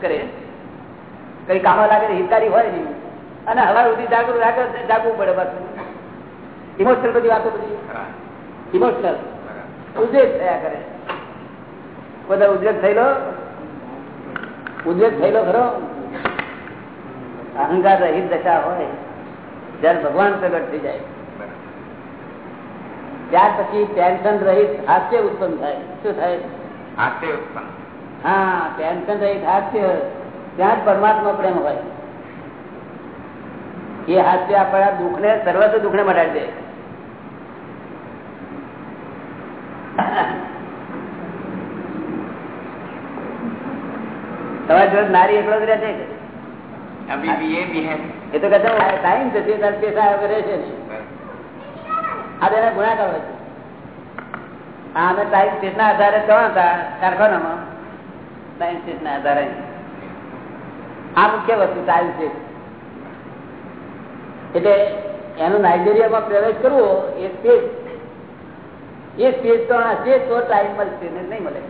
કરે. કઈ કામો લાગે હિતકારી હોય નહીં. અને હવા સુધી જાગૃત જાગવું પડે બસ ઇમોશનલ બધી વાતો બધી. ઇમોશનલ ઉદ્વેગ થયા કરે. બધા ઉદ્વેગ થયેલો? ઉદ્વેગ થયેલો ખરો? અહંકાર રહિત દશા હોય. જયારે ભગવાન પ્રગટ થઈ જાય. ત્યાર પછી ટેન્શન રહિત હાસ્ય ઉત્પન્ન થાય. શું થાય? હાસ્ય ઉત્પન્ન. હા ટેન્શન રહી હાસ્ય ત્યાં જ પરમાત્મા પ્રેમ હોય. એ હાસ્ય આપણા દુઃખ દુઃખને સર્વત્ર દુઃખને મટાડી દે. તમારી જોડે નારી એકલો જ રહે છે એ તો કદાચ ટાઈમ જતી રહે છે આ તેના ગુણાકાર હોય છે. હા અમે ટાઈમ તેના આધારે ચવાતા કારખાનામાં? ટાઈમ ના આધારે. આ મુખ્ય વસ્તુ ટાઈમ એટલે એનો નાઇજેરિયામાં પ્રવેશ કરવો એ સ્પેસ. એ સ્પેસ તો હશે તો ટાઈમ મળશે ને નહીં મળે.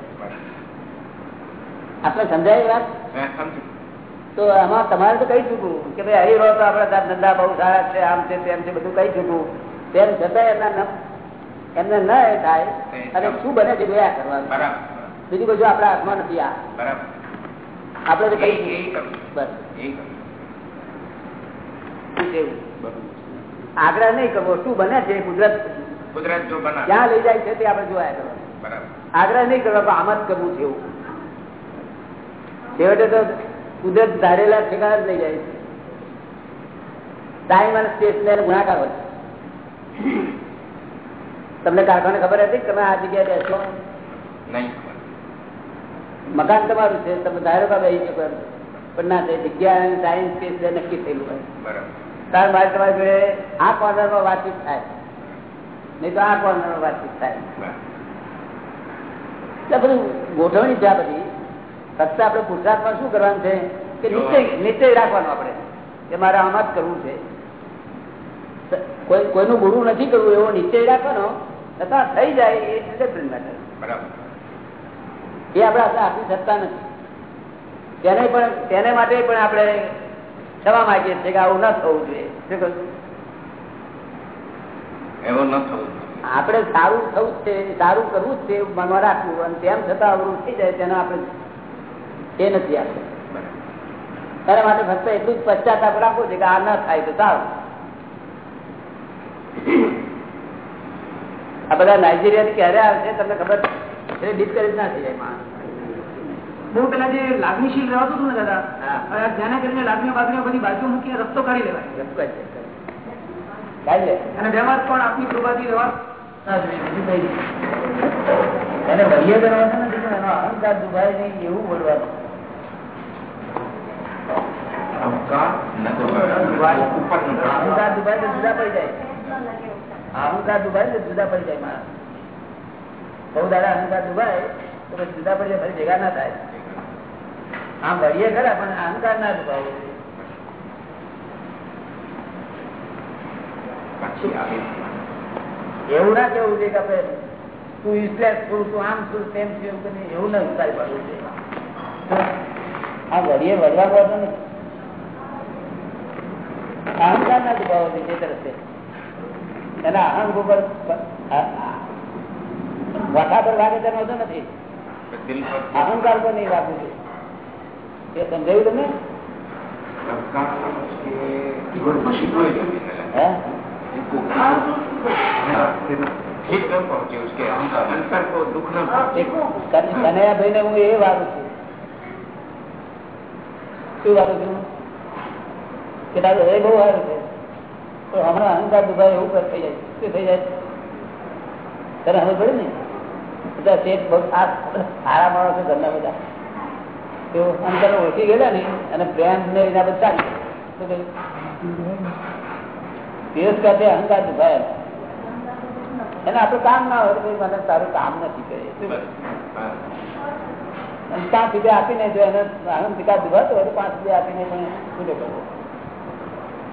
આપણે સમજાય વાત? તો આમાં તમારે તો કહી ચૂકવું કે ભાઈ હરી રહો તો આપણા ધંધા બહુ સારા છે આમ છે તેમ છે બધું કહી ચૂકવું. તેમ છતાં એમના એમને ન થાય. અને શું બને છે જોયા કરવાનું. બીજું બધું આપણા હાથમાં નથી આ. આપણે તો કઈ બસ. આગ્રહ નહીં કરવો. શું બને છે કુદરત? કુદરત જો બને ક્યાં લઈ જાય છે તે આપણે જોયા કરવા આગ્રહ નહીં કરવા આમ જ કરવું છે એવું. છેવટે તો કુદરત ધારેલા ઠેકાણા જ લઈ જાય છે. ટાઈમ અને સ્પેસ ને ગુણાકાર હોય. તમને કારખાને ખબર હતી તમે આ જગ્યાએ બેસો? નહીં. મકાન તમારું છે તમે ધારો કે રહી શકો પણ ના તે જગ્યા અને ટાઈમ સ્પેસ નક્કી થયેલું હોય. ત્યાર બાદ તમારી જોડે આ કોર્નરમાં વાતચીત થાય. નહીં તો આ કોર્નરમાં વાતચીત થાય. એટલે બધું ગોઠવણી છે આ બધી. ફક્ત આપણે ગુજરાતમાં શું કરવાનું છે કે નીચે નિશ્ચય રાખવાનો આપણે કે મારે આમાં જ કરવું છે. કોઈ કોઈનું ગુરુ નથી કરવું એવો નીચે રાખવાનો તથા થઈ જાય એ ડિસિપ્લિન મેટર બરાબર. એ આપણે આપણે આપણી સત્તા નથી. તેને પણ તેને માટે પણ આપણે ક્ષમા માંગીએ છીએ કે આવું ન થવું જોઈએ. શું કહ્યું? એવો ન થવું આપણે સારું થવું છે સારું કરવું જ છે એવું મનમાં રાખવું અને તેમ છતાં અવરું થઈ જાય તેનો આપણે એ નથી આપણે તારા માટે ફક્ત એટલું જ પશ્ચાતાપ રાખવું છે કે આ ન થાય તો સારું. આ બધા નાઇજીરિયા ક્યારે આવશે તમને ખબર છે ડિસ્કરેજ ના થઈ જાય માણસ બહુ પેલા જે લાગણીશીલ રહેતું હતું ને દાદા હા. હવે આ ધ્યાને કરીને લાગણીઓ બાગણીઓ બધી બાજુ મૂકીને રસ્તો કાઢી લેવાય કાઢી લે અને વ્યવહાર પણ આપની કૃપાથી વ્યવહાર ના જોઈએ બીજું કઈ નહીં. એને વહીએ કરવાનો નથી પણ એનો અહંકાર દુભાય નહીં એવું બોલવાનું અહંકાર ન તો બરાબર. ઉપર ન બરાબર. અહંકાર દુભાય તો જુદા પડી જાય અહંકાર દુભાય તો જુદા પડી જાય માણસ બહુ દાડા અહંકાર દુભાય તો પછી જુદા પડી જાય ફરી ભેગા ના થાય. આમ વળીએ ખરા પણ અહંકાર ના દુભાવો પછી આવે. એવું ના કેવું છે કે આપણે તું યુઝલેસ છું તું આમ છું તેમ છું એવું કરીને એવું ના ઉતારી પાડવું છે. આ વળીએ વળવા પડતો નથી. અહંકાર ના દુભાવો છે તે તરફ એના અહંગ ઉપર વખા પર વાગે તેનો હોતો નથી. અહંકાર પર નહીં વાગવું છે. એ સમજાયું તમે ને હું એ વાળું છું. શું વાળું છું? કે તારું એ બહુ સારું છે. પણ હમણાં અહંકાર દુભાઈ એવું થઈ જાય? શું થઈ જાય? તને હવે પડ્યું ને? સારા માણસો ઘરના બધા. તો અંતર ઓળખી ગયેલા ને અને પ્રેમ ને એના બધા તિરસ્કાર છે અહંકાર દુભાયા. એને આપણું કામ ના હોય ભાઈ મને તારું કામ નથી? અને પાંચ રૂપિયા આપીને જો એને આનંદ વિકાસ દુભાતો હોય તો પાંચ રૂપિયા આપીને પણ છૂટો કરવો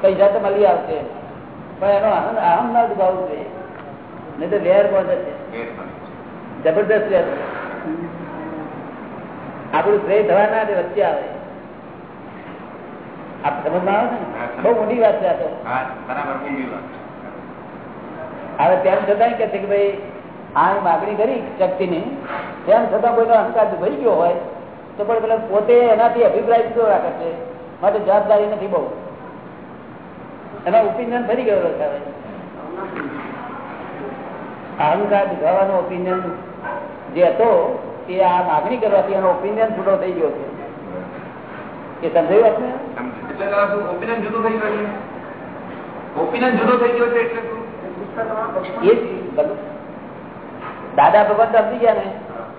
પૈસા તો મળી આવશે. પણ એનો આનંદ આનંદ ના દુભાવવું જોઈએ. નહીં તો વેર પહોંચે છે. જબરદસ્ત આપણું શ્રેય થવા ના વચ્ચે આવે. આપ સમજમાં આવે ને? બહુ ઊંડી વાત છે આ તો. હવે તેમ છતાં કે છે કે ભાઈ આ માગણી કરી શક્તિની તેમ છતાં કોઈનો અહંકાર ભરી ગયો હોય તો પણ પેલા પોતે એનાથી અભિપ્રાય જુદો રાખે છે? માટે જવાબદારી નથી બહુ. એનો ઓપિનિયન ફરી ગયો અહંકાર દુખાવાનો ઓપિનિયન જે હતો એ આ માગણી કરવાથી એનો ઓપિનિયન છૂટો થઈ ગયો છે. એ સમજાયું આપને? સમજુ એટલે દાદા શું ઓપિનિયન જુદું થઈ ગયું છે? ઓપિનિયન જુદો થઈ ગયો છે એટલે શું? એ જ બધું. દાદા ભગવાન તો સમજી ગયા ને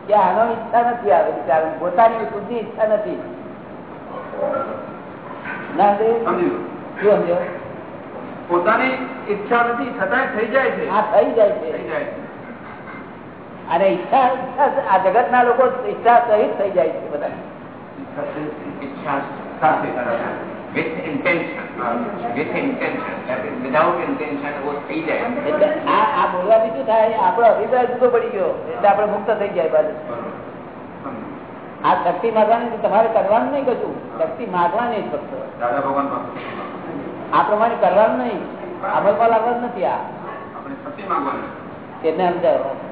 કે આનો ઈચ્છા નથી આવે બિચારાને. પોતાની શુદ્ધિ ઈચ્છા નથી. ના તે સમજી ગયો. શું સમજો પોતાની ઈચ્છા નથી છતાંય થઈ જાય છે. આ થઈ જાય થઈ છે જાય છે. અને ઈચ્છા આ જગત ના લોકો ઈચ્છા સહિત થઈ જાય છે બધા. અભિપ્રાય જુદો પડી ગયો. એટલે આપડે મુક્ત થઈ જાય બાજુ. આ શક્તિ માગવાની તમારે કરવાનું નહીં કશું. શક્તિ માગવાની જ ફક્ત આ પ્રમાણે કરવાનું નહીં. અમલમાં લાગવાનું નથી આ. આપણે સત્ય માંગવાનું. તેને સમજાવો.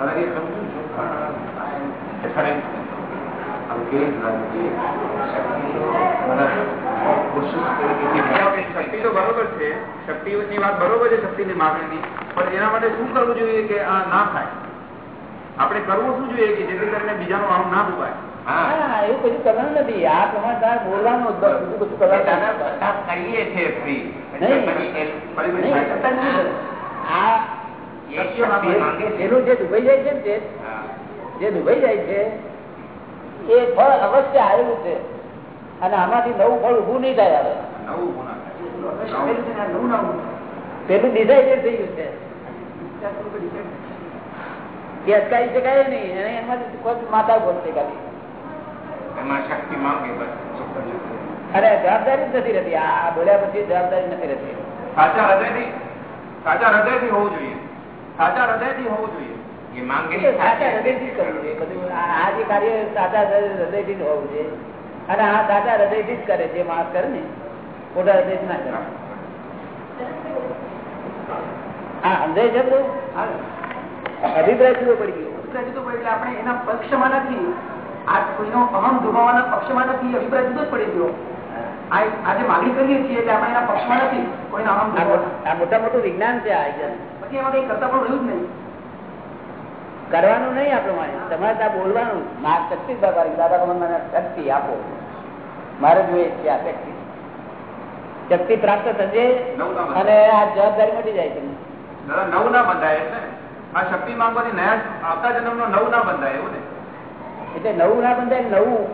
આપણે કરવું શું જોઈએ કે જેથી કરીને બીજાનું આમ ના ડૂબાય હા. એવું કશું કરવાનું નથી. આ પ્રમાણદાર બોલવાનું કશું કરવાનું કરીએ છીએ ફ્રી આ પેલું જે દુભાઈ જાય છે ને જે દુભાઈ જાય છે એ ફળ અવશ્ય આવેલું છે. અને આમાંથી નવું ફળ ઉભું નહીં થાય થાય. પેલું ડિઝાઇન થઈ ગયું છે. અટકાવી શકાય નહીં. અને એમાંથી માતા બોલશે ખાલી. શક્તિ માંગે અરે જવાબદારી જ નથી રહેતી. આ બોલ્યા પછી જવાબદારી નથી રહેતી. સાચા હૃદયથી સાચા હૃદયથી હોવું જોઈએ. સાચા હૃદયથી હોવું જોઈએ. એ માંગે એ તો સાચા હૃદયથી કરવું જોઈએ. બધું આ આ જે કાર્ય સાચા હૃદયથી જ હોવું જોઈએ. અને આ સાચા હૃદયથી જ કરે જે માણસ કરે ને. ખોટા હૃદયથી ના કરે. હા સમજાય છે બધું? અભિપ્રાય જુદો પડી ગયો? જુદો પડે એટલે આપણે એના પક્ષમાં નથી. આ કોઈનો અહમ દુભાવવાના પક્ષમાં નથી. અભિપ્રાય જુદો જ પડી ગયો. આ આજે માગણી કરીએ છીએ એટલે આપણે એના પક્ષમાં નથી. કોઈના અહમ આ મોટા મોટું વિજ્ઞાન છે આ એકદમ. એમાં કઈ કરતા પણ રહ્યું જ નહીં. કરવાનું નહીં આ પ્રમાણે તમારે ત્યાં બોલવાનું. માર શક્તિ દાદા દાદા ભગવાન મને શક્તિ આપો. મારે જોઈએ છે આ શક્તિ. શક્તિ પ્રાપ્ત થશે અને આ જવાબદારી મટી જાય તમને નવ ના બંધાય એટલે આ શક્તિ માંગવાની નયા આવતા જન્મનો નવું ના બંધાય એવું ને? એટલે નવું ના બંધાય નવું.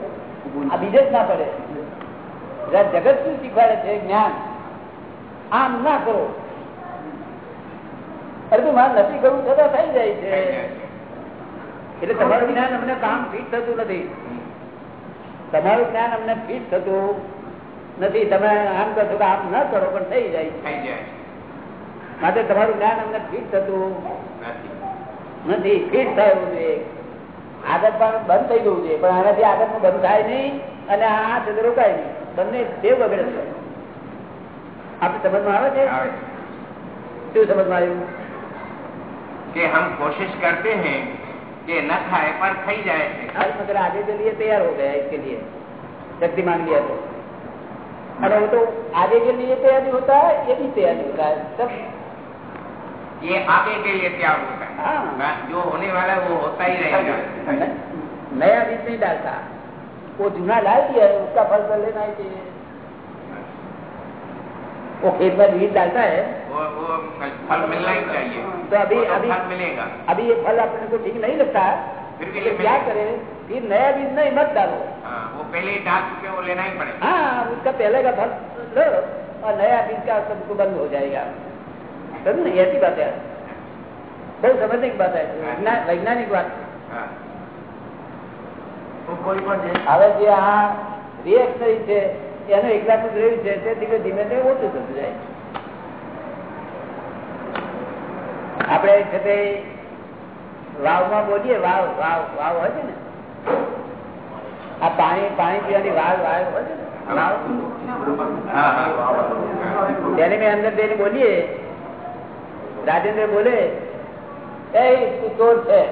આ બીજે જ ના પડે. જગત શું શીખવાડે છે? જ્ઞાન. આમ ના કરો. અરે તું મારે નથી કરવું છતાં થઈ જાય છે. એટલે તમારું જ્ઞાન અમને કામ ફીટ થતું નથી. તમારું જ્ઞાન અમને ફીટ થતું નથી. તમે આમ કરશો કે આમ ન કરો પણ થઈ જાય થઈ જાય છે. માટે તમારું જ્ઞાન અમને ફીટ થતું નથી. ફીટ થયું છે આદત પણ બંધ થઈ ગયું છે પણ આનાથી આદત બંધ થાય નહીં અને આ છે રોકાય નહીં. બંને તે બગડે છે. આપણે સમજમાં આવે છે? આવે છે. શું સમજમાં આવ્યું? कि हम कोशिश करते हैं कि न खाए पर खाई जाए। आज मगर आगे के लिए तैयार हो गया इसके लिए। शक्ति मांग लिया तो। अरे वो तो आगे के लिए तैयार नहीं होता है ये भी तैयार नहीं होता है। सब ये आगे के लिए तैयार होता है। हाँ। जो होने वाला है वो होता ही रहेगा। नया बीज नहीं डालता। वो जूना डाल दिया है उसका फल कर लेना ही चाहिए। वो खेत में बीज डालता है वो वो फल मिलना ही चाहिए तो अभी- वो तो अभी- फल मिलेगा अभी ये फल अपने को ठीक नहीं लगता फिर भी तो ये क्या मिलेगा। करे फिर नया बीज नहीं मत डालो हाँ, वो पहले ही डाल चुके वो लेना ही पड़ेगा हाँ उसका पहले का फल लो और नया बीज का सबको बंद हो जाएगा समझ नहीं ऐसी बात है बहुत समझने की बात है वैज्ञा- वैज्ञानिक बात हाँ, કોઈ પણ છે હવે જે આ રિએક્શનરી છે એનું એકલાનું દ્રવ્ય છે તે ધીમે ધીમે તે ઓછું થતું જાય આપણે છે તે વાવમાં બોલીએ વાવ વાવ વાવ હોય છે ને? આ પાણી પાણી પીવાની વાવ વાવ હોય છે બોલીએ. રાજેન્દ્ર બોલે એ તું ચોર છે.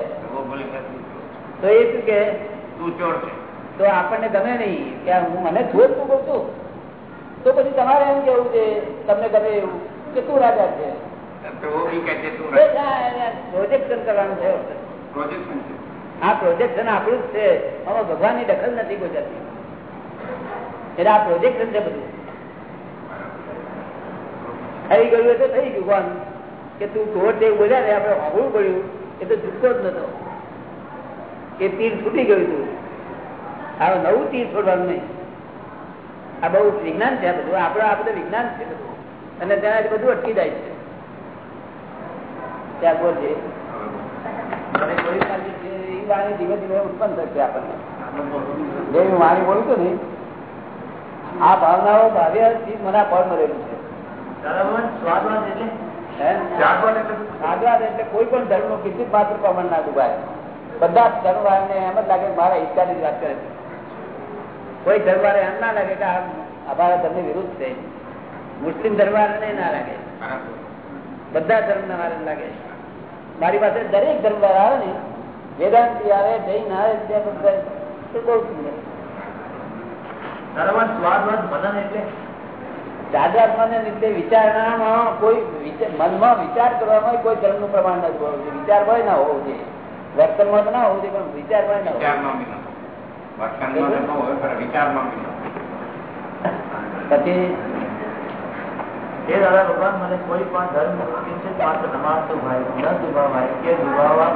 તો એ શું કે? તું ચોર છે. તો આપણને ગમે નહીં કે હું મને ચોર તું કહું છું તો પછી તમારે એમ કેવું છે? તમને ગમે એવું કે તું રાજા છે? પ્રોજેક્શન આ પ્રોજેક્શન આપણું જ છે. ભગવાનની દખલ નથી ગુજરાતી. એટલે આ પ્રોજેક્શન છે બધું. થઈ ગયું તો થઈ ગયું કોણ કે તું ઢોર દેવ બોલ્યા ને આપણે હોવું પડ્યું એ તો ચૂકતો જ નતો. એ તીર છૂટી ગયું તું. હવે નવું તીર છોડવાનું નહીં. આ બહુ વિજ્ઞાન છે આ બધું. આપણે આ બધું વિજ્ઞાન છે બધું. અને ત્યાં બધું અટકી જાય છે. ત્યાં બોલજે વાણી ધીમે ધીમે ઉત્પન્ન થશે આપણને. જે હું વાણી બોલું છું ને આ ભાવનાઓ ભાવ્યથી મને આ ફળ મળેલું છે? એટલે? કોઈ પણ ધર્મનું કિંચિત માત્ર પ્રમાણ ના દુભાય. બધા જ ને એમ જ લાગે મારા હિતકારની ની વાત કરે છે. કોઈ ધર્મવારે એમ ના લાગે કે આ અમારા ધર્મ વિરુદ્ધ છે. મુસ્લિમ ધર્મવારે ના લાગે. બધા ધર્મ ના લાગે. મારી પાસે દરેક ધર્મ આવે ને વેદાંતિ આવે જૈન આવે ત્યાં બહુ સુંદર. દાદાત્માને વિચારણામાં કોઈ વિચાર- મનમાં વિચાર કરવામાં કોઈ ધર્મનું પ્રમાણ નથી હોવું જોઈએ. વિચાર હોય ના હોવું જોઈએ. વર્તનમાં તો ના હોવું જોઈએ પણ વિચાર હોય ના હોવું. વિચારમાં એ દાદા ભગવાન, મને કોઈ પણ ધર્મ કિંચિત માત્ર નમાતો ભાઈ. ન દુભાવાય કે દુભાવવા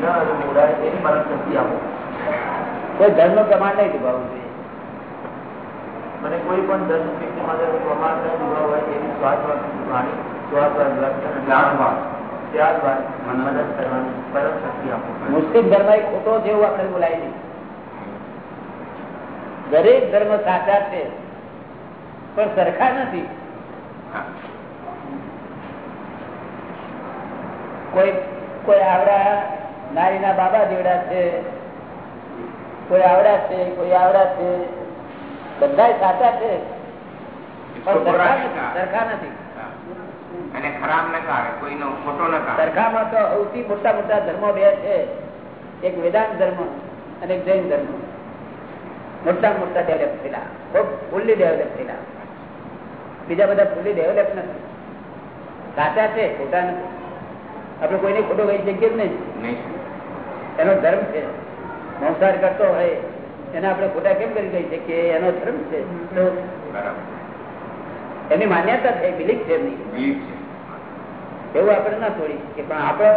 ન અનુમોડાય એની મને શક્તિ આપો. કોઈ ધર્મ પ્રમાણ નહીં દુભાવવું જોઈએ. મને કોઈ પણ ધર્મ કિંચિત માત્ર પ્રમાણ ન દુભાવાય એની સ્વાદવાદ વાણી સ્વાદવાદ લક્ષણ ત્યારબાદ મદદ કરવાની પરમ શક્તિ આપો. મુસ્લિમ ધર્મ એ ખોટો એવું આપણે બોલાય નહીં. દરેક ધર્મ સાચા છે, પણ સરખા નથી. હા. કોઈ કોઈ આવડા નારીના બાબા જેવડા છે કોઈ આવડા છે કોઈ આવડા છે બધા સાચા છે. સરખા નથી. અને ખરાબ નકારે કોઈનો ખોટો સરખામાં તો સૌથી મોટા મોટા ધર્મો બે છે. એક વેદાંત ધર્મ અને જૈન ધર્મ. મોટા મોટા ડેવલપ થયેલા. ખૂબ ફૂલ્લી ડેવલપ થયેલા. બીજા બધા ફૂલી ડેવલપ નથી સાચા છે ખોટા નથી. આપણે કોઈને ખોટો કહી શકીએ જ નહીં. નહીં. એનો ધર્મ છે. સંસાર કરતો હોય એને આપણે ખોટા કેમ કરી કહી શકીએ? એનો ધર્મ છે. એની માન્યતા છે બિલીફ છે એમની. એવું આપણે ના છોડી કે પણ આપણો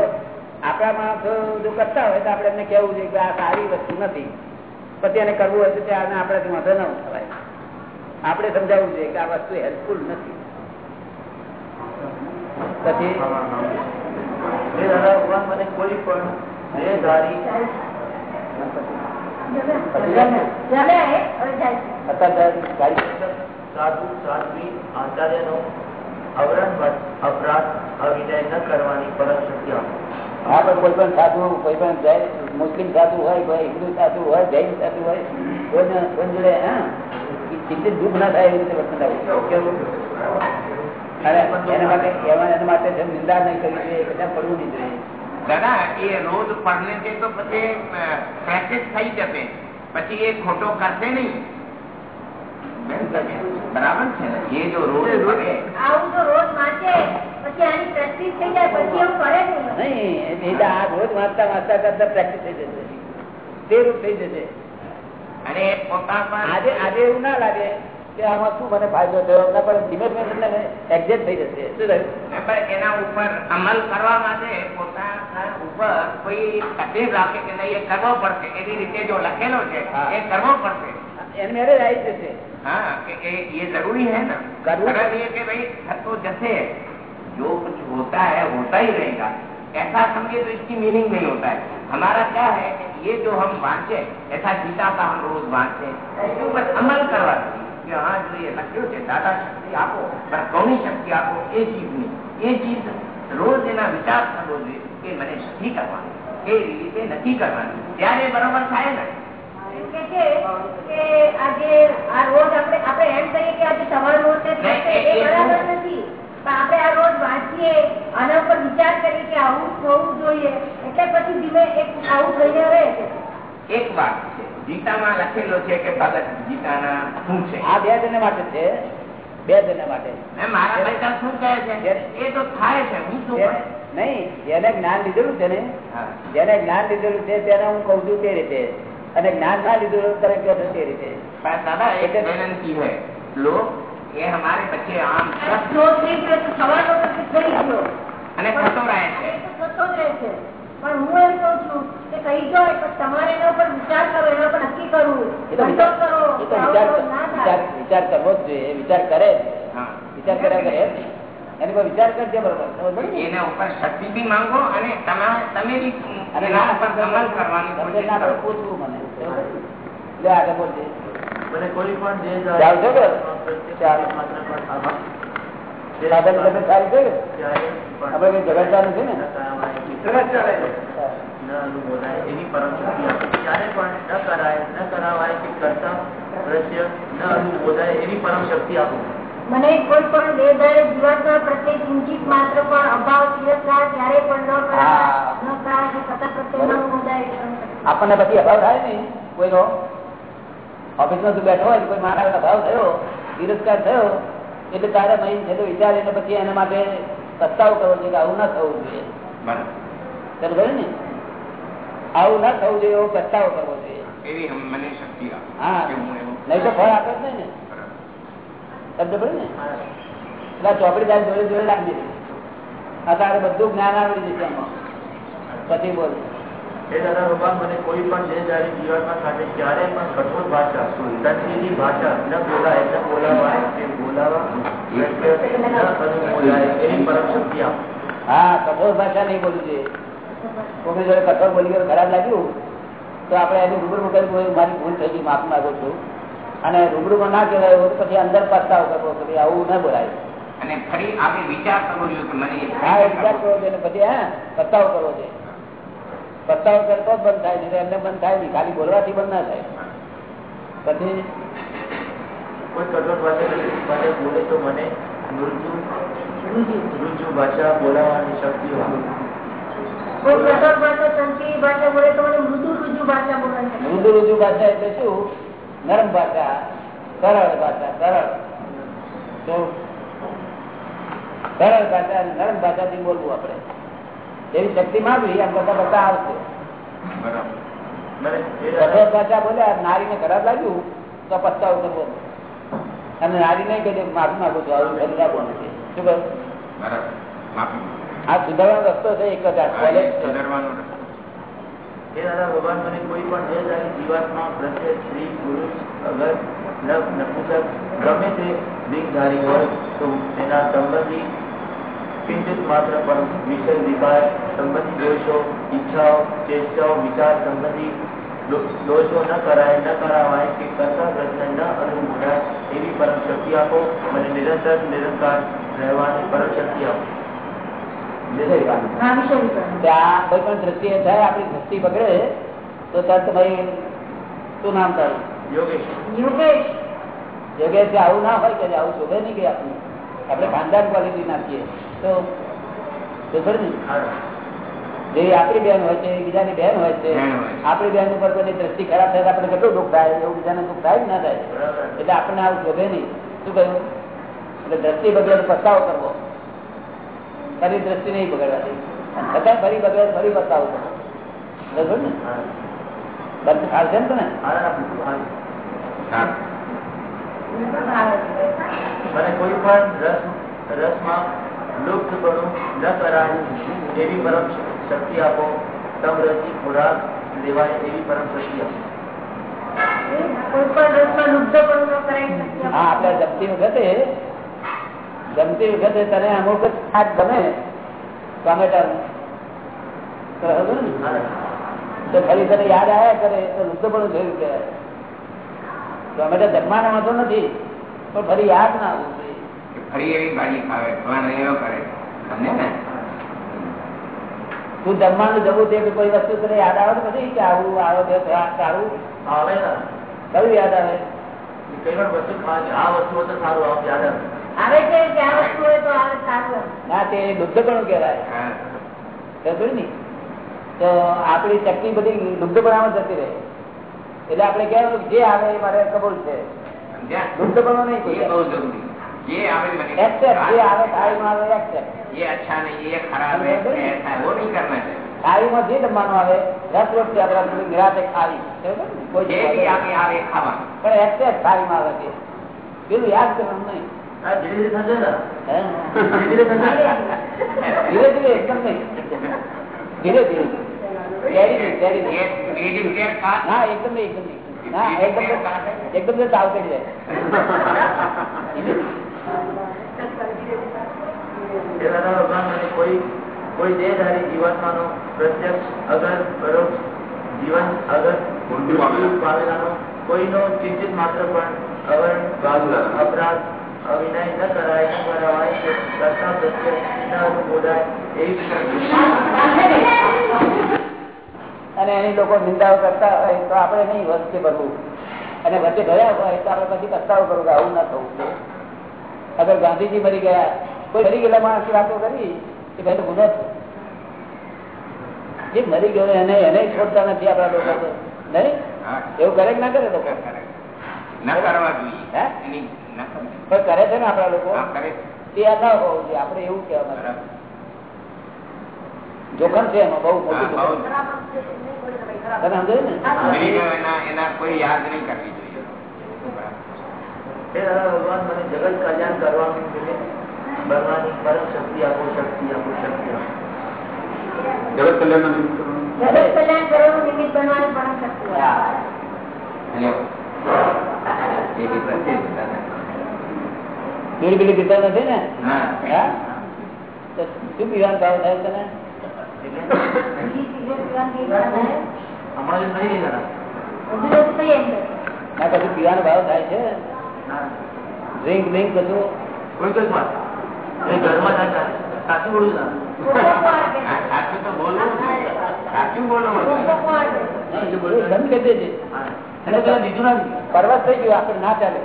આપણા તો જો કરતા હોય તો આપણે એમને કેવું છે કે આ સારી વસ્તુ નથી. પછી એને કરવું હોય તો ત્યાં આપણાથી વાંધો ના ઉઠાવાય. આપણે સમજાવવું જોઈએ કે આ વસ્તુ હેલ્પફુલ નથી. પછી? મને કોઈ પણ દેહધારી અત્યારે ગાડી સાધુ સાધ્વી આચાર્યનો અવરણ અપરાધ અવિનય ન કરવાની પરમ શક્તિ હા પણ કોઈ પણ સાધુ કોઈ પણ મુસ્લિમ સાધુ હોય કોઈ હિન્દુ સાધુ હોય જૈન સાધુ હોય કોઈ જોડે હા ચિંતિત દુઃખ ના થાય એવી રીતે વર્તન આવવું એના માટે એમાં એના માટે નિંદા નહીં કરવી જોઈએ કદાચ પડવું નહીં જોઈએ. દાદા એ રોજ પડને છે તો પછી પ્રેક્ટિસ થઈ જશે. પછી એ ખોટો કરશે નહીં. બરાબર છે ને? એ જો રોજ પડે આવું તો રોજ વાંચે. પછી આની પ્રેક્ટિસ થઈ જાય પછી એવું કરે નહીં. નહીં આ રોજ વાંચતા વાંચતા કરતા પ્રેક્ટિસ થઈ જશે. તે રૂપ થઈ જશે. અને એ પોતા પર આજે આજે એવું ના લાગે કે આમાં શું મને ફાયદો થયો ના પણ ધીમે ધીમે એક્ઝેક્ટ થઈ જશે શું થયું ને પણ એના ઉપર અમલ કરવા માટે પોતાના ઉપર કોઈ તકલીફ રાખે કે નહીં એ કરવો પડશે એવી રીતે જો લખેલો છે હા. એ કરવો પડશે એની મેરેજ આવી જશે हाँ कि ये ये जरूरी है ना करना अगर ये कि भाई तो जैसे जो कुछ होता है होता ही रहेगा ऐसा समझे तो इसकी मीनिंग नहीं होता है हमारा क्या है कि ये जो हम वांचे ऐसा गीता का हम रोज वांचे इसके ऊपर अमल करवा दीजिए कि हाँ जो ये लक्ष्य છે દાદા શક્તિ આપો પણ કોની શક્તિ આપો એ ચીજની એ ચીજ રોજ એના વિચાર થવો જોઈએ કે મને નથી કરવાની એ રીતે નથી કરવાની ત્યારે બરોબર થાય ને એમ કે છે કે આજે આ રોજ આપણે આપણે એમ કહીએ કે આજે સવારનો છે નહીં, થશે, એ- એ એ બરાબર શું? નથી પણ આપણે આ રોજ વાંચીએ આના પર વિચાર કરીએ કે આવું થવું જોઈએ. એટલે પછી ધીમે એક આવું થઈને રહે છે. એક વાત છે. ગીતામાં લખેલો છે કે ભગત ગીતાના શું છે? આ બે જણ માટે છે. બે જણ માટે. મારા ભાઈ શું કહે છે? એ તો થાય છે. હું શું નહીં જેને જ્ઞાન લીધેલું છે ને જેને જ્ઞાન લીધેલું છે તેને હું કઉ છું તે રીતે. અને જ્ઞાન ના લીધેલું તે રીતે. દાદા એટલે વિનંતી હોય ये हमारे बच्चे आम सब રોજ થઈ ગયો તો સવારનો પછી થઈ ગયો અને થતો રહે છે એ તો થતો જ રહે છે પણ હું એમ કહું છું કે કહી જાય પણ તમારે એના પર વિચાર કરો એના પર નક્કી કરવું એ તો કંટ્રોલ વિચાર કરો એ તો કે વિચાર આવું ના થાય વિચાર વિચાર કરવો જ જોઈએ વિચાર કરે જ. હા વિચાર કર્યા કરે જ નહીં. એની પર વિચાર કરજે બરોબર ખબર પડી ને? એના ઉપર શક્તિ બી માંગો અને તમારે તમે બી અને એના ના ઉપર અમલ કરવાની સમજણ કોશિશ ના પડે કરો પૂછવું મને બરોબર? લે આગળ બોલજે મને કોઈ પણ જે ચાલ છે કે? ચાલ માત્ર પણ આભાર. જે સાધન તબિયત સારી છે કે? ત્યારે પણ આપણે કઈ ઝઘડતા નથી ને? ન કરાવાય કે સરસ ચાલે છે. ન અનુભવાય એની પરમ શક્તિ આપો ત્યારે પણ ન કરાય ન કરાવાય કે કરતા દ્રશ્ય ન અનુભવાય એની પરમ શક્તિ આપો મને કોઈ પણ દેહધારી જીવાત્મા પ્રત્યે કિંચિત માત્ર પણ અભાવ તિરસ્કાર ક્યારે પણ ન કરાય હા. ન કરાય કે સતત પ્રત્યે ન નોંધાય આપણને પછી અભાવ થાય ને કોઈનો ઓફિસમાં તું બેઠો હોય કોઈ મારા અભાવ થયો તિરસ્કાર થયો એટલે તારે મહિન છે તો વિચાર એટલે પછી એના માટે પસ્તાવ કરવો જોઈએ કે આવું ના થવું જોઈએ. બરાબર. ને? આવું ના થવું જોઈએ એવો પસ્તાવ કરવો જોઈએ. હા. નહીં તો ફળ આપે જ નહીં ને. શબ્દ પડે ને? એટલે ચોપડીદાર જોડે જોડે લાગી દીધી આ તારે બધું જ્ઞાન આવડી જશે એમાં. પછી બોલ. એ દાદા ભગવાન મને કોઈ પણ દેહધારી જીવનમાં સાથે ક્યારે પણ કઠોર ભાષા તંત્રીની ભાષા ન બોલાય ન બોલાવાય કે બોલાવા એની પરમ શક્તિ આપો હા કઠોર ભાષા નહીં બોલવું જોઈએ. કોઈ જોડે કઠોર બોલી ગયો ખરાબ લાગ્યું તો આપણે એની રૂબરૂ કરી મારી ભૂલ થઈ ગઈ માફ માંગુ છું. અને રૂબરૂમાં ના કહેવાય એવું પછી અંદર પસ્તાવ કરવો કે આવું ના બોલાય. અને ફરી આપણે વિચાર કરવો જોઈએ કે મને હા વિચાર કરવો જોઈએ પછી હા પસ્તાવ કરવો જોઈએ. પસ્તાવ કરતો જ બંધ થાય નહીં એમને બંધ થાય નહીં. ખાલી બોલવાથી બંધ ના થાય. પછી કોઈ કઠોર ભાષા બોલે તો મને મૃદુ રુજુ ભાષા બોલાવવાની શક્તિ મૃદુ રુજુ છે એટલે શું? નરમ ભાષા સરળ ભાષા સરળ. તો સરળ ભાષા નરમ ભાષાથી બોલવું આપણે. એવી શક્તિ માંગવી આમ કરતા કરતા આવશે. કઠોર દાદા બોલ્યા નારીને ખરાબ લાગ્યું તો પસ્તાવ કરવો અને નારી નહીં કહી માફી માંગુ છું આવું કરી રાખો નથી. શું કહ્યું આ સુધારવાનો રસ્તો છે એક જ કોલેજ સુધારવાનો. દાદા ભગવાન મને કોઈ પણ દેહધારી જીવાત્મા પ્રત્યે સ્ત્રી પુરુષ અગર નર નપુસક ગમે તે દિગધારી હોય તો તેના સંબંધી કિંચિત માત્ર પણ વિષય વિકાર સંબંધી દોષો ઈચ્છાઓ ચેષ્ટાઓ વિચાર સંબંધી દો- દોષો ન કરાય ન કરાવાય કે કરતા પ્રશ્ન ન અનુભવાય એવી પરમ શક્તિ આપો મને નિરંતર નિરંકાર રહેવાની પરમ શક્તિ આપો વિષય વિકાર. હા વિષય વિકાર ત્યાં કોઈ પણ દ્રષ્ટિએ થાય આપણી દ્રષ્ટિ બગડે તો તરત ભાઈ શું નામ તારું યોગેશ યોગેશ યોગેશ આવું ના હોય કે આવું શોભે નહીં કે આપણું આપણે ખાનદાન ક્વોલિટી નાખીએ તો જેવી આપણી બેન હોય છે બીજાની બેન હોય છે. આપણી બેન ઉપર કોઈની દ્રષ્ટિ ખરાબ થાય આપણે કેટલું દુઃખ થાય? એવું બીજાને દુઃખ થાય ના થાય. એટલે આપણને આવું શોભે નહીં. શું કહ્યું? એટલે દ્રષ્ટિ બગડે પસ્તાવો કરવો. ફરી દ્રષ્ટિ નહીં બગડવાની અને છતાં ફરી બગડે ફરી પસ્તાવો કરવો. બરોબર ને? બંધ છે ને તને? કોઈ પણ રસ રસમાં લુપ્ત બનવું ન કરાયું એવી પરમ શક્તિ આપો સમરસી ખોરાક લેવાય એવી પરમ શક્તિ આપો. જમતી વખતે જમતી વખતે તને અમુક શાક ગમે તો ફરી તને યાદ આવ્યા કરે તો લુપ્ત પણ જોયું કહેવાય. ટોમેટા જમવાનો વાંધો નથી પણ ફરી યાદ ના કે ફરી એવી ભાજી ખાવે ભગવાન એવો કરે. તમને ને? તું જમવાનું જવું તે કોઈ વસ્તુ તને યાદ આવે તો પછી કે આવું આવે છે સારું. આવે ને. કયું યાદ આવે? કઈ પણ વસ્તુ ખાવા આ વસ્તુ તો સારું આમ યાદ આવે. આવે છે કે આ વસ્તુ હોય તો આવે સારું ના તે દુગ્ધપણું કહેવાય. હા. ને? તો આપણી શક્તિ બધી દુગ્ધપણામાં જતી રહે. એટલે આપણે કહેવાય જે આવે એ મારે કબૂલ છે. સમજ્યા? દુગ્ધપણું નહીં ये કોઈ बहुत जरूरी ये આવે મને એક્સેપ્ટ જે આવે થાળીમાં આવે એક્સેપ્ટ ये अच्छा नहीं ये खराब है ये ऐसा है वो नहीं करना चाहिए થાળીમાં જે જમવાનું આવે રસ રોટલી આપણે થોડી નિરાતે ખાવી સમજ્યું ને? કોઈ જે બી આવે આવે એ ખાવાનું પણ એક્સેપ્ટ થાળીમાં આવે છે પેલું યાદ કરવાનું નહીં હા ધીરે ધીરે થશે ને હે? ધીરે ધીરે થશે ધીરે ધીરે એકદમ નહીં ધીરે ધીરે ધીરે ધીરે ये reading care का ના એકદમ નહીં એકદમ નહીં ના એકદમ એકદમ તો ચાવ કરી જાય એ દાદા ભગવાન કોઈ કોઈ દેહધારી જીવાત્માનો પ્રત્યક્ષ અગર પરોક્ષ જીવન અગર પામેલાનો કોઈનો કિંચિત માત્ર પણ અવર અપરાધ અવિનય ન કરાય ન કરાવાય કરતા પ્રત્યક્ષ ન અનુમોદાય એવી અને એની લોકો નિંદાઓ કરતા હોય તો આપણે નહીં વચ્ચે ભરવું અને વચ્ચે ભર્યા હોય તો આપણે પછી પસ્તાવો કરવું કે આવું ના થવું. અગર ગાંધીજી મરી ગયા કોઈ મરી ગયેલા માણસ વાતો કરી કે ભાઈ ગુનો છે જે મરી ગયો એને એને છોડતા નથી આપણા લોકો તો. નહીં? એવું કરે કે ના કરે લોકો. પણ કરે છે ને આપણા લોકો? તે આ ના હોવું જોઈએ. આપણે એવું કહેવા માંગે જોખમ છે એમાં બહુ મોટું જોખમ. સમજાયું ને? એના એના કોઈ યાદ નહીં કરવી જોઈએ. ભગવાન મને જગત કલ્યાણ કરવાનું બનવાની પરમ શક્તિ આપો શક્તિ આપો શક્તિ. આપો જગત કલ્યાણ જગત કલ્યાણ કરવાનું નિમિત્ત બનવાની પરમ શક્તિ પીતા નથી ને? શું પીવાનો ભાવ થાય તને? કશું પીવાનો ભાવ છે? ના. ડ્રિંક ડ્રિંક કશું કોઈ કોઈ પરવાસ થઈ ગયું આપડે ના ચાલે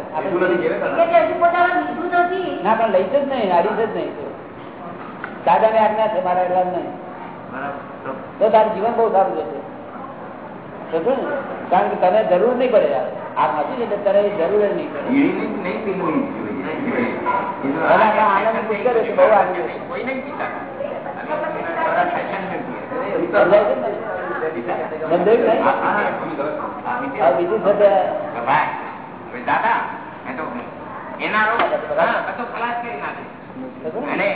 ના પણ લઈ જ નહીં આડી જ નહીં દાદા ને આજ્ઞા છે મારા એટલા નહીં. તો તો તારું જીવન બહુ સારું જશે કારણ કે તને જરૂર નહીં પડે યાર. આ નથી એટલે તને જરૂર જ નહીં પડે.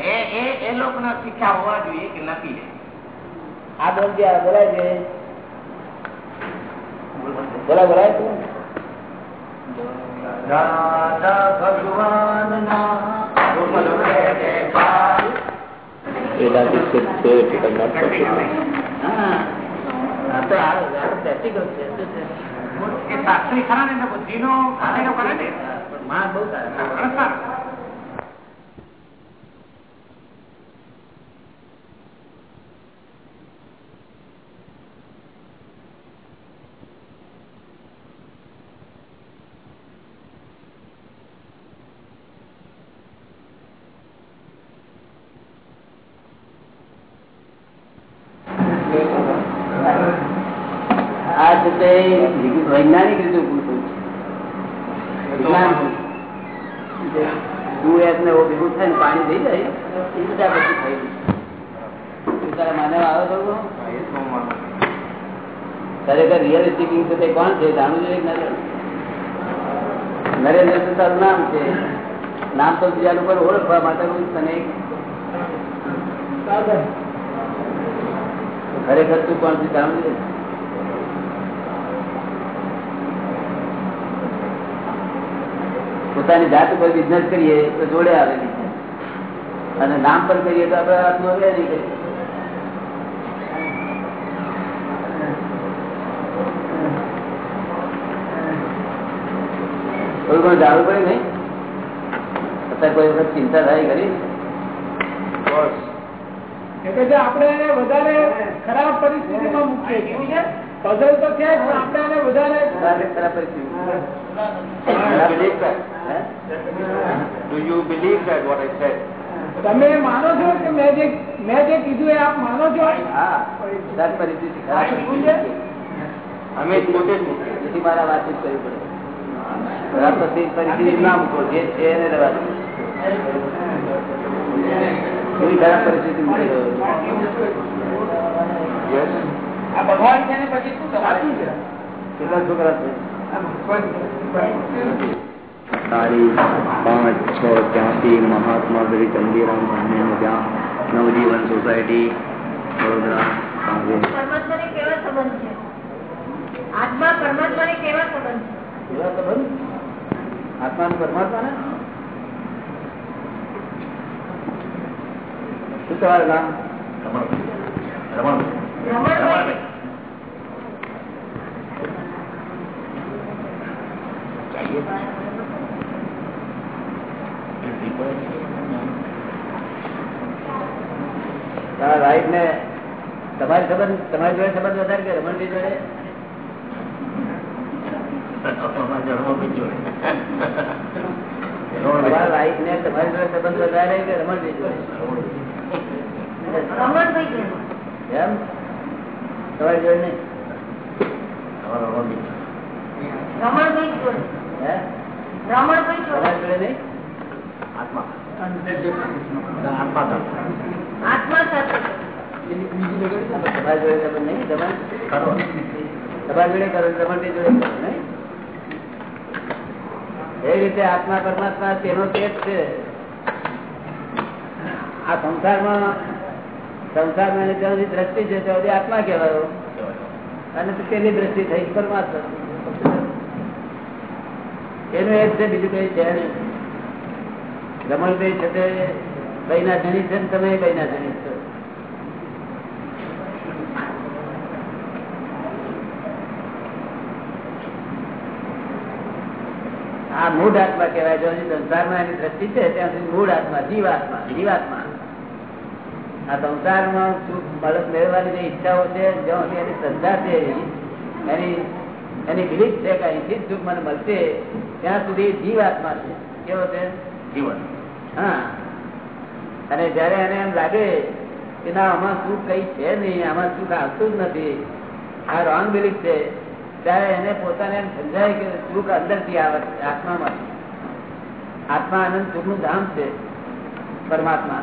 એ એ એ શીખ્યા હોવા જોઈએ કે નથી આ બોલ આ બોલાય છે. બોલાય બોલાય તું. ખરા ને કરે ને? પણ માણસ બહુ સારા ઘણો સારો. આ છે તે વૈજ્ઞાનિક રીતે પૂછવું છે વિજ્ઞાન US ને એવું ભેગું થાય ને પાણી થઈ જાય એ બધા પછી થઈ ગયું તું તારા માનવ આવે તો કહું? ખરેખર રિયલિસ્ટિક છે તે કોણ છે? જાણવું જોઈએ? નરેન્દ્ર તારું નામ છે. નામ તો બીજા લોકો ઓળખવા માટે હું તને ખરેખર તું કોણ છે જાણવું જોઈએ પોતાની જાત ઉપર બિઝનેસ કરીએ તો જોડે આવેલી છે. અને નામ પર કરીએ તો આપણે બે નહીં કરીએ જાણવું પડે નહીં. અત્યારે કોઈ વખત ચિંતા થાય કરી એટલે આપણે એને વધારે પઝલ તો છે પણ આપણે એને ખરાબ પરિસ્થિતિ? તમે માનો છો કે મેં જે મેં જે કીધું એ આપ માનો છો? હા. ખરાબ પરિસ્થિતિ ખરાબ અમે પોતે જ મારા વાતચીત કરવી પડે. પરિસ્થિતિ પરિસ્થિતિ જે છે એને રહેવા દો. કેવી ખરાબ પરિસ્થિતિ મૂકી રહ્યો છું. Yes. આ ભગવાન છે ને પછી શું સાચું કેટલા છોકરા છે. તારીખ પાંચ છ ત્યાંથી મહાત્મા શ્રી ચંદીરામ સામે ત્યાં નવજીવન સોસાયટી વડોદરા પરમાત્માને કેવા સંબંધ છે? આત્મા પરમાત્માને કેવા સંબંધ છે? આત્મા પરમાત્મા ને? શું તમારું નામ તમારી સંબંધ તમારી જોડે સંબંધ વધારે કે રમણજી જોડે? તમારા જોડે સંબંધ વધારે કે રમણજી જોડે રમણભાઈ જોડે. એમ તમારી જોડે કરો કરો, નહીં એ રીતે આત્મા પરમાત્મા તેનો તે છે. આ સંસારમાં સંસારમાં તેની દ્રષ્ટિ છે, તે આત્મા કહેવાયો. અને તેની દ્રષ્ટિ થઈ, પરમાત્મા. એનું એ છે, બીજું કઈ છે રમણભાઈ છે તે ભાઈના ધણી છે ને તમે ભાઈના ધણી છો આ મૂળ આત્મા કહેવાય. જો સંસારમાં એની દ્રષ્ટિ છે ત્યાં સુધી મૂળ આત્મા જીવાત્મા જીવાત્મા. આ સંસારમાં સુખ મળત મેળવવાની જે ઈચ્છાઓ છે જ્યાં સુધી એની શ્રદ્ધા છે એની એની બિલીફ છે કે અહીંથી સુખ મને મળશે ત્યાં સુધી જીવાત્મા છે. કેવો છે? જીવન હા. અને જયારે એને એમ લાગે કે ના આમાં સુખ કઈ છે નહીં આમાં સુખ આવતું જ નથી. આ રોંગ બિલીફ છે. ત્યારે એને પોતાને એમ સમજાય કે સુખ અંદરથી આવે છે, આત્મામાં. આત્મા આનંદ, સુખનું ધામ છે પરમાત્મા.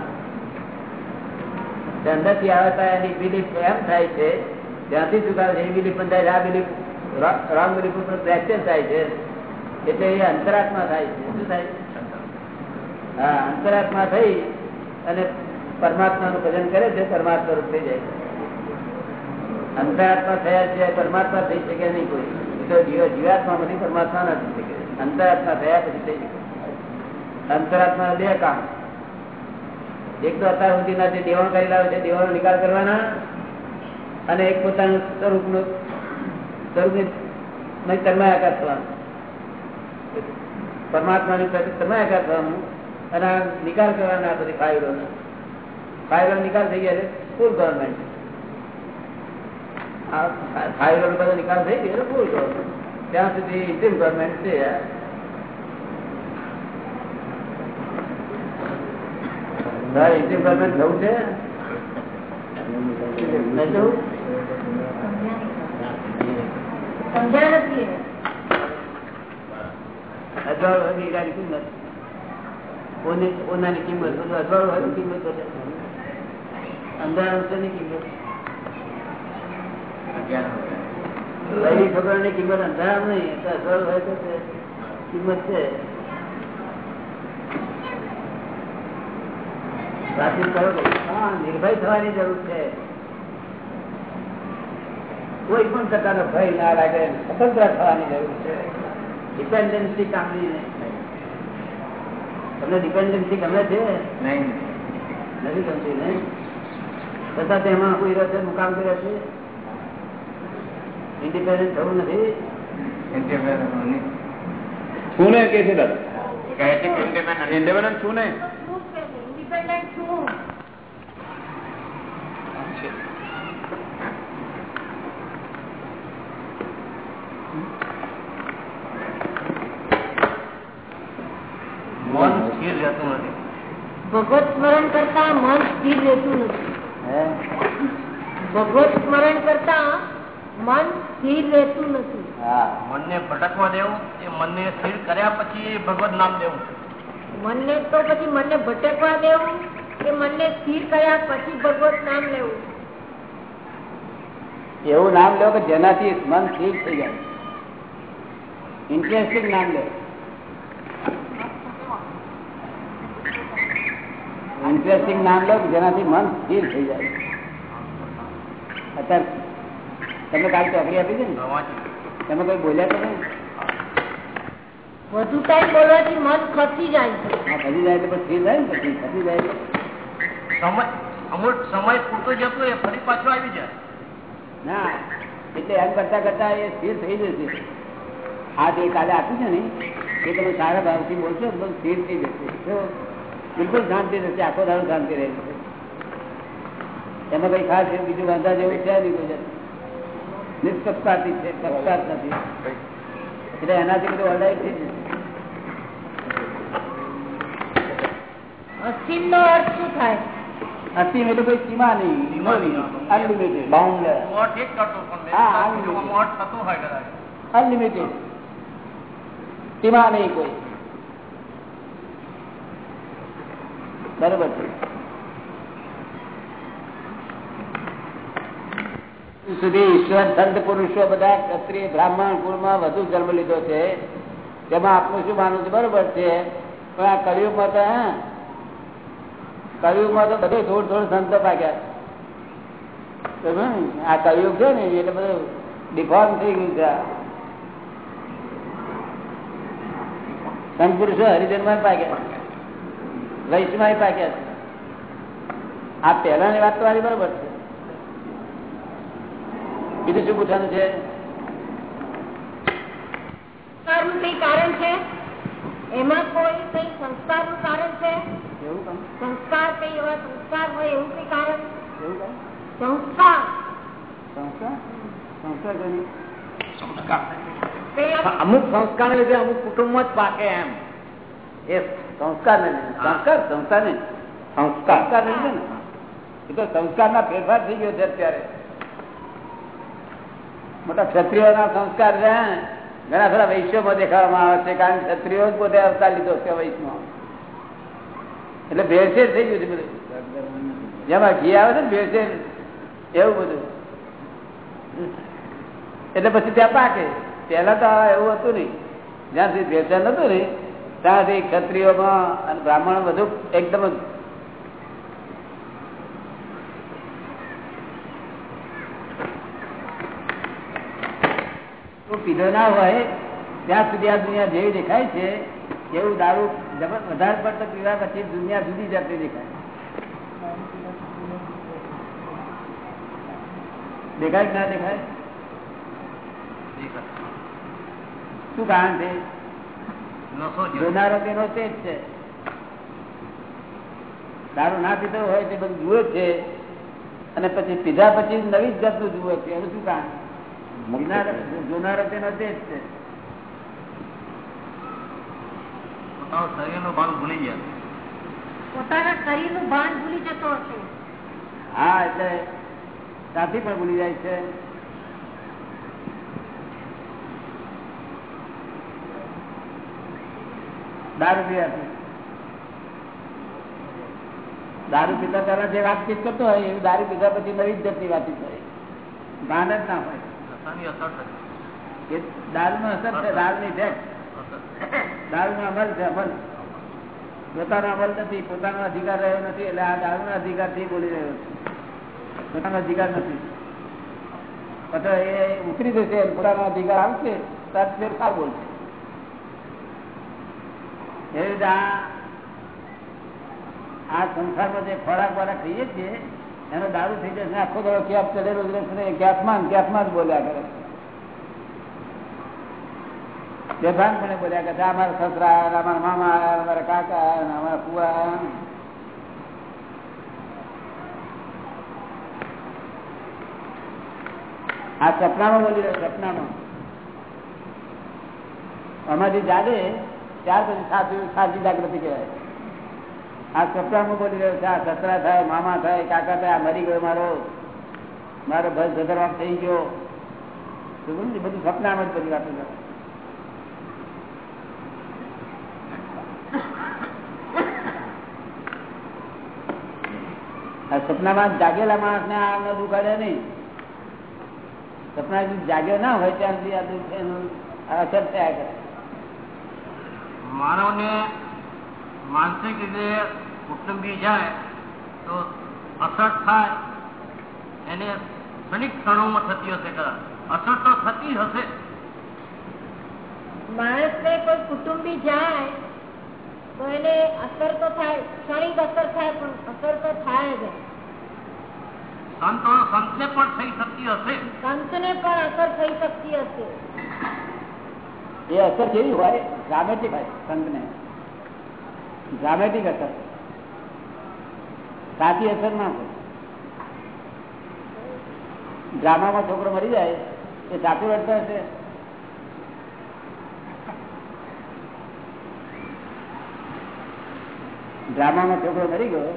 અંદરથી આવતા એની બિલીફ એમ થાય છે ત્યાંથી સુખ આવે છે, એ બિલીફ બંધાય આ બિલીફ રોંગ બિલીફ ઉપર ફ્રેક્ચર થાય છે. એટલે એ અંતરાત્મા થાય છે. શું થાય? હા, અંતરાત્મા થઈ અને પરમાત્મા નું ભજન કરે છે, પરમાત્મા રૂપ થઈ જાય અંતરાત્મા થયા છે પરમાત્મા થઈ શકે નહીં કોઈ. તો જીવ જીવાત્મા બધી પરમાત્મા ના થઈ શકે. અંતરાત્મા થયા પછી થઈ શકે. અંતરાત્મા બે કામ. એક તો અત્યાર સુધીના જે દેવાણ કરી લાવે છે દેવાનો નિકાલ કરવાના અને એક પોતાનું સ્વરૂપનું, સ્વરૂપની તન્માયાકાર થવાનું. પરમાત્માની તન્માયાકાર થવાનું અને નિકાલ કરવાના બધી ફાઇલો ફાઇલો નિકાલ થઈ ગયા છે ફૂલ ગવર્મેન્ટ. ફાઇલો બધો નિકાલ થઈ ગયો ત્યાં સુધી ઇન્ડિયન ગવર્મેન્ટ છે ઇન્ડિયન ગવર્મેન્ટ જવું છે? નહીં નથી અજવાળું હોય હીરાની કિંમત ઓની ઓનાની કિંમત બધું અજવાળું હોય કિંમત બધે અંધારા ની કિંમત નહીં કિંમત છે. નિર્ભય થવાની જરૂર છે. કોઈ પણ પ્રકારનો ભય ના લાગે સ્વતંત્ર થવાની જરૂર છે. ડિપેન્ડન્સી કામની નહીં તમને ડિપેન્ડન્સી ગમે છે? નહીં નથી ગમતી નહીં? છતાં તેમાં કોઈ રસ મુકામ કર્યા છે? ઇન્ડિપેન્ડન્ટ થવું નથી શું ને કે છે દાદા ઇન્ડિપેન્ડન્ટ શું ને મન સ્થિર રહેતું નથી ભગવત સ્મરણ કરતા મન સ્થિર રહેતું નથી ભગવત સ્મરણ કરતા મન સ્થિર રહેતું નથી. હા મનને ભટકવા દેવું એ મનને સ્થિર કર્યા પછી ભગવત નામ દેવું મનને તો પછી મનને ભટકવા દેવું કે મનને સ્થિર કર્યા પછી ભગવત નામ લેવું. એવું નામ લો કે જેનાથી મન સ્થિર થઈ જાય. ઇન્ટરેસ્ટિંગ નામ લો. ઇન્ટરેસ્ટિંગ નામ લો કે જેનાથી મન સ્થિર થઈ જાય. અત્યારે તમે કાલ ચોકડી આપી છે ને? તમે કોઈ બોલ્યા તો નહીં? વધુ કઈ બોલવાથી મન ખસી જાય છે. હા ખસી જાય તો પછી જાય થાય ને પછી ખસી જાય સમય અમુક સમય પૂરતો જતો એ ફરી પાછો આવી જાય. ના એટલે એમ કરતા કરતા એ સ્થિર થઈ જશે. આ જે કાલે આપ્યું છે ને એ તમે સારા ભાવથી બોલશો એકદમ સ્થિર થઈ જશે. તો બિલકુલ શાંતિ રહેશે આખો દાડો શાંતિ રહેશે. એમાં કઈ ખાસ બીજું વાંધા જેવું છે નહીં કોઈ. નિષ્પક્ષપાતી છે પક્ષપાત નથી. એટલે એનાથી બધું ઓલરાઈટ છે અસીમ નો અર્થ શું થાય? અસીમ એટલે કોઈ સીમા નહીં અનલિમિટેડ સીમા નહીં કોઈ. બરોબર છે. સુધી ઈશ્વર, સંત, પુરુષો બધા ક્ષત્રિય, બ્રાહ્મણ, કુળમાં વધુ જન્મ લીધો છે. તેમાં આપનું શું માનવું છે? બરોબર છે. પણ આ કળિયુગમાં તો, હા? કળિયુગમાં તો બધે થોડું થોડું સંતો પાક્યા આ કળિયુગ છે ને એટલે બધું ડિફોર્મ થઈ ગયું છે. સંત પુરુષો હરિજનમાં પાક્યા વૈશ્વમાં પાક્યા આ પહેલાની વાત તો મારી બરોબર છે. બીજું શું પૂછવાનું છે? કારણ છે? એમાં કોઈ કઈ સંસ્કારનું કારણ છે? સંસ્કાર કઈ એવા સંસ્કાર હોય એવું કઈ કારણ? સંસ્કાર. સંસ્કાર? સંસ્કાર અમુક સંસ્કાર લીધે અમુક કુટુંબ જ પાકે એમ. એ સંસ્કાર ને સંસ્કાર સંસ્કાર ને સંસ્કાર સંસ્કાર. ને લીધે ને. એ તો સંસ્કાર ના ફેરફાર થઈ ગયો છે અત્યારે. મોટા ક્ષત્રિયોના સંસ્કાર છે ઘણા ખરા વૈશ્વમાં દેખાડવામાં આવે છે, કારણ કે ક્ષત્રિયો જ પોતે અવતાર લીધો છે વૈશ્વમાં. એટલે ભેળસેળ થઈ ગયું છે બધું. જેમાં ઘી આવે છે ને ભેળસેળ, એવું બધું. એટલે પછી ત્યાં પાકે. પહેલા તો એવું હતું નહીં. જ્યાં સુધી ભેળસેળ નતું ને ત્યાં ક્ષત્રિયોમાં અને બ્રાહ્મણ બધું એકદમ જ તો પીધો ના હોય ત્યાં સુધી આ દુનિયા જેવી દેખાય છે એવું દારૂ જબર વધારે પડતો પીવા પછી દુનિયા જુદી જતી દેખાય. દેખાય ના દેખાય? શું કારણ છે? જોનારો તેનો તે જ છે. દારૂ ના પીતો હોય તે બધું જુએ છે અને પછી પીધા પછી નવી જ જાતનું જુએ છે. એનું શું કારણ જોનારો- જોનારો તેનો તે જ છે. પોતાનું શરીરનું ભાન ભૂલી ગયા. પોતાના શરીરનું ભાન ભૂલી જતો હશે. હા એટલે ત્યાંથી પણ ભૂલી જાય છે. દારૂ પીવાથી. દારૂ પીતા પહેલા જે વાતચીત કરતો હોય એ દારૂ પીધા પછી નવી જ જતી વાતચીત હોય ભાન જ ના હોય. એ દારૂ નો અસર છે દારૂ ની અસર. દારૂ નો અમલ છે અમલ. પોતાનો અમલ નથી પોતાનો અધિકાર રહ્યો નથી એટલે આ દારૂ ના અધિકારથી બોલી રહ્યો છે. પોતાનો અધિકાર નથી. અથવા એ ઉતરી જશે પોતાનો અધિકાર આવશે ત્યાર ફેરફાર બોલશે. એવી રીતે આ આ સંસારમાં જે ખોરાક બોરાક ખાઈએ છીએ એનો દારૂ થઈ જશે આખો દાડો ક્યાંક ચડેલો જ રહેશે ને ક્યાંકમાં જ બોલ્યા કરે. બેભાનપણે બોલ્યા કરે અમારા સસરા અમારા મામા અમારા કાકા અમારા કુવા. આ સપનામાં બોલી રહ્યો, સપનામાં. અમારી જાગે ત્યાર પછી સાચી સાચી જાગૃતિ કહેવાય. આ સપનામાં બોલી રહ્યો છે, આ સસરા થાય, મામા થાય, કાકા થાય મરી ગયો મારો. મારો ભસ સદરવાપ થઈ ગયો. બધું સપનામાં જ બધી વાતો છે. આ સપનામાં જાગેલા માણસ ને આ દુખાડે નહીં. સપના જાગ્યો ના હોય ત્યાં સુધી આ દુઃખ એનું અસર થયા કરે. માનવને માનસિક રીતે કુટુંબી જાય તો અસર થાય. એને ક્ષણિક ક્ષણોમાં થતી હશે કદાચ. અસર તો થતી હશે. માણસ ને કોઈ કુટુંબી જાય તો એને અસર તો થાય ક્ષણિક અસર થાય પણ અસર તો થાય જ. સંતો સંતને પણ થઈ શકતી હશે. સંતને પણ અસર થઈ શકતી હશે. એ અસર કેવી હોય? ડ્રામેટિક હોય સંતને. ડ્રામેટિક અસર. સાચી અસર ના કરે ડ્રામામાં છોકરો મરી જાય એ સાચું રડતો હશે? ડ્રામામાં છોકરો મરી ગયો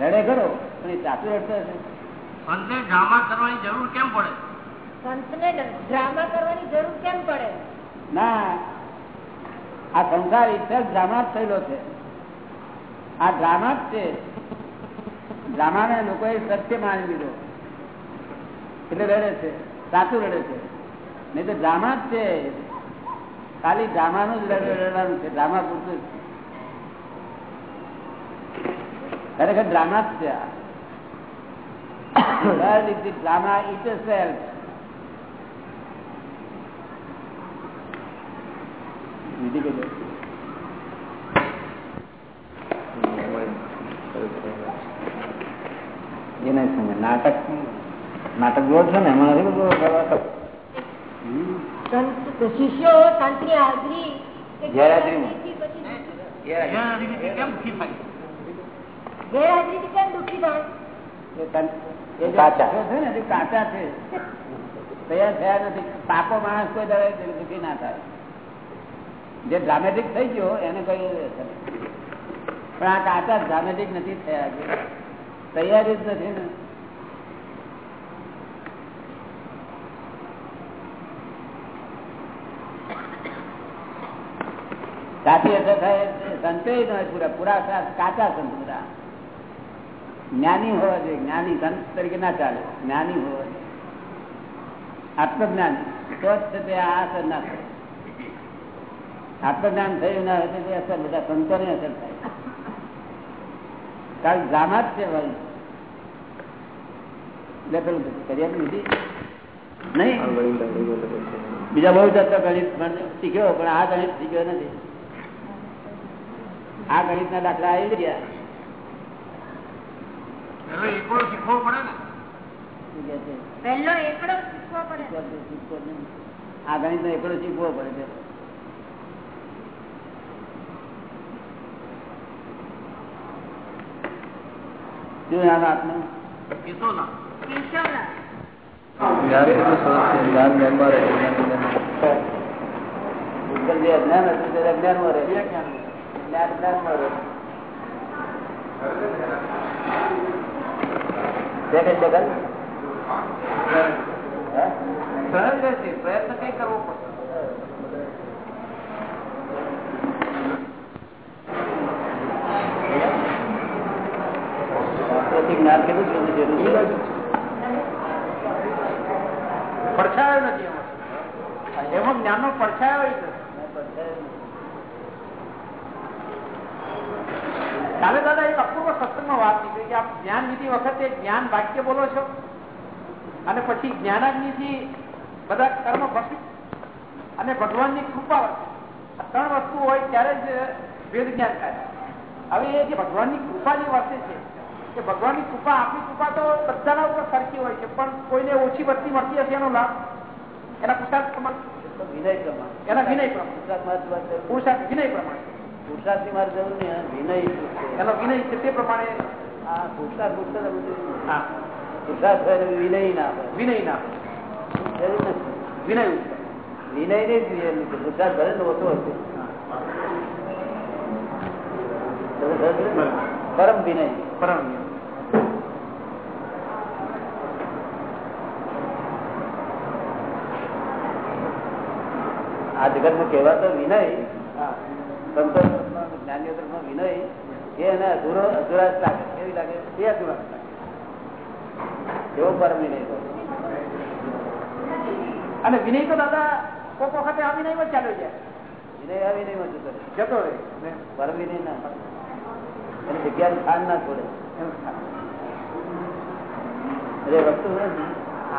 રડે કરો પણ એ સાચું રડતો હશે? સંતને ડ્રામા કરવાની જરૂર કેમ પડે? સંતને ડ્રામા કરવાની જરૂર કેમ પડે? ના આ સંસાર ઇતર ડ્રામા જ થયેલો છે. આ ડ્રામા જ છે. ડ્રામાને લોકોએ સત્ય માની લીધો. એટલે રડે છે, સાચું રડે છે. નહીં તો ડ્રામા જ છે. ખાલી ડ્રામાનું જ રડવાનું છે, ડ્રામા પૂરતું. ખરેખર ડ્રામા જ છે આ. World is the drama itself. વિધિ કે એ નહીં સમજે નાટક નાટક જોવો છો ને એમાં નથી શિષ્યો હાજરી કાચા. છે તૈયાર થયા નથી. પાકો માણસ કોઈ દુઃખી ના થાય. જે ડ્રામેટિક થઈ ગયો એને કઈ પણ આ કાચા ડ્રામેટિક નથી થયા. તૈયારી જ નથી ને. સાચી અસર થાય સંતો ન હોય પૂરા પૂરા કાચા સંત બધા. જ્ઞાની હોવા જોઈએ જ્ઞાની સંત તરીકે ના ચાલે જ્ઞાની હોવા જોઈએ. આત્મજ્ઞાન તો જ તે આ અસર ના થાય. આત્મજ્ઞાન થયું ના હોય તે અસર બધા સંતોને અસર થાય. કારણ ડ્રામા જ છે ભાઈ એટલે પેલું કરી નથી. નહીં? બીજા બહુ જતો ગણિત શીખ્યો પણ આ ગણિત શીખ્યો નથી. આ ગણિત ના દાખલા આવી ગયા પેલો એકલો શીખવો પડે ને. શું કહે છે? પહેલો એકડો શીખવો પડે. આ ગણિત નો એકડો શીખવો પડે છે. શું નામ આપનું? કિશોના કેશવના ઉત્તર જે અજ્ઞાન હતું તે અજ્ઞાનમાં રહે. જ્ઞાન? પ્રયત્ન કઈ કરવો પડશે જ્ઞાન કેટલું જરૂર પડછાયો નથી એમાં. એમાં જ્ઞાનનો પડછાયો ય કાલે દાદા એક અપૂર્વ સત્સંગમાં વાત નીકળી કે આપ જ્ઞાન લીધી વખતે જ્ઞાન વાક્ય બોલો છો અને પછી જ્ઞાનાગ્નિથી બધા કર્મ ભસ્મ અને ભગવાનની કૃપા આ ત્રણ વસ્તુ હોય ત્યારે જ વેદ જ્ઞાન થાય. હવે એ જે ભગવાનની કૃપા જે વર્ષે છે કે ભગવાનની કૃપા આપણી કૃપા તો બધાના ઉપર સરખી હોય છે પણ કોઈને ઓછી વધતી મળતી હશે એનો લાભ? એના પુરુષાર્થ પ્રમાણે? વિનય પ્રમાણ. એના વિનય પ્રમાણ. પુરુષાર્થ વિનય પ્રમાણે. પુરુષાર્થની મારે જરૂર નહીં વિનય એનો વિનય છે તે પ્રમાણે હા એટલે વિનય ના વિનય ના જરૂર નથી? વિનય વિનય ને જોઈએ નથી. પુરુષાર્થ ભલે ઓછો હશે. પરમ વિનય. પરમ આ જગતમાં કહેવાતો વિનય સંતો જ્ઞાનીઓ તરફનો વિનય એ એને અધૂરો અધૂરા જ લાગે. કેવી લાગે? એ અધૂરા એવો પરમ વિનય અને વિનય તો દાદા કોક વખતે આવી નહીં ચાલ્યો જાય. વિનય આવી નહીં જતો. જતો રહે. ને પરમ વિનય ના એની જગ્યા સ્થાન ના છોડે. એટલે વસ્તુ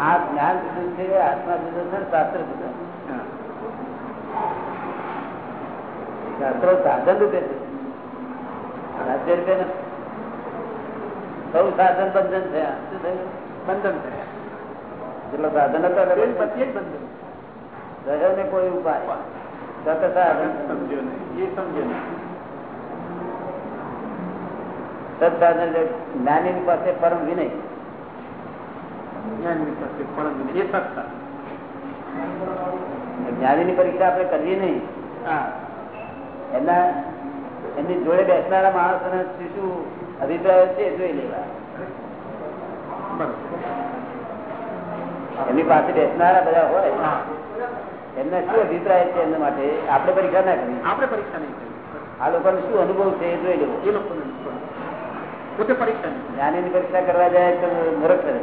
આ જ્ઞાન જુદું છે આત્મા જુદો છે શાસ્ત્ર જુદો. શાસ્ત્રો સાધન રૂપે છે. રાજ્ય રૂપે. સૌ સાધન બંધન થયા. શું થયું? બંધન થયા. જેટલો સાધન હતો પછી જ બંધન. રહ્યો ને કોઈ ઉપાય? સત સાધન. સમજ્યો નહીં. એ સમજ્યો નહીં. સત્સાધન જ્ઞાની પાસે પરમ વિનય. જ્ઞાની પાસે પરમ વિનય. એ સત્તા જ્ઞાનીની પરીક્ષા આપણે કરીએ નહીં. હા. એમના એમની જોડે બેસનારા માણસોને શું શું અભિપ્રાય છે જોઈ લેવા. એમની પાસે બેસનારા બધા હોય એમને શું અભિપ્રાય છે એમના માટે? આપણે પરીક્ષા ના કરી. આપણે પરીક્ષા નહીં કરી. આ લોકોને શું અનુભવ છે એ જોઈ લેવો. એ લોકો પોતે પરીક્ષા નહીં જ્ઞાનીની પરીક્ષા કરવા જાય તો મૂર્ખ કરે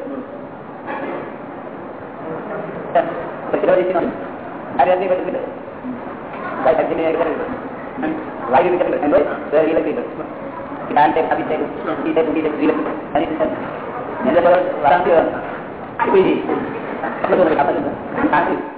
કાર્યની પરીક્ષા. ભાઈ ભક્તિની એક કરે. વાયુની કરે. એમ ભાઈ, તો એ લખી દે. જ્ઞાન તે આપી છે. ઈ તે ઊંડી છે, ઈ લખી દે. અને એને બરાબર વારાણસી હોય. આપી દી. આપણે તો આપણે તો. આપી.